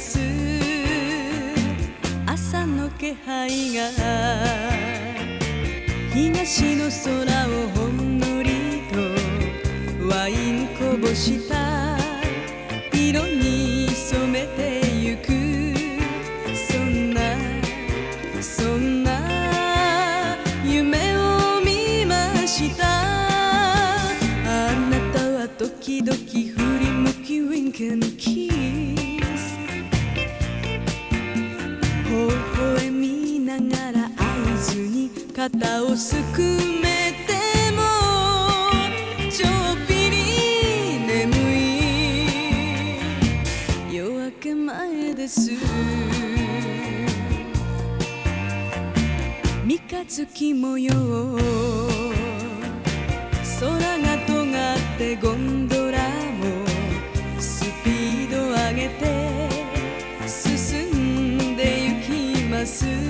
す。朝の気配が東の空をほんのりとワインこぼした。色に染めてゆく。そんなそんな夢を見ました。あなたは時々振り向きウィンクにキ肩をすくめてもちょっぴり眠い。夜明け前です。三日月模様。空が尖ってゴンドラもスピード上げて進んでゆきます。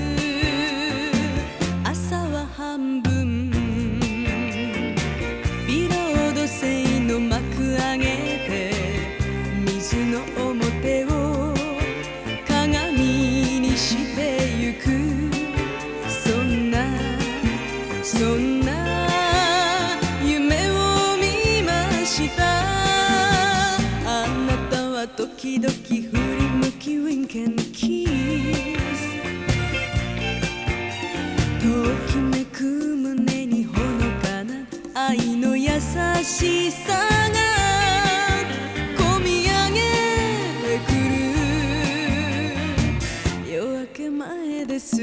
愛の優しさが込み上げてくる。夜明け前です。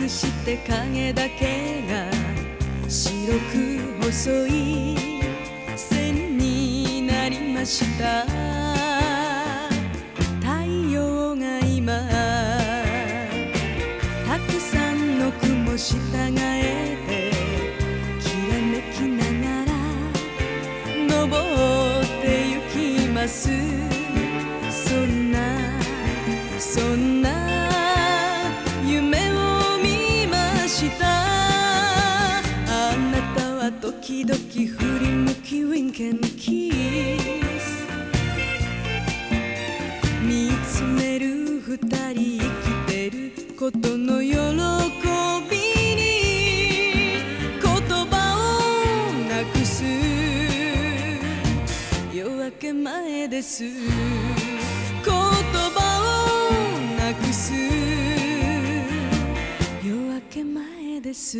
に隠して影だけが白く細い線になりました。太陽が今たくさんの雲従えてきらめきながら登ってゆきます。です。言葉をなくす。夜明け前です。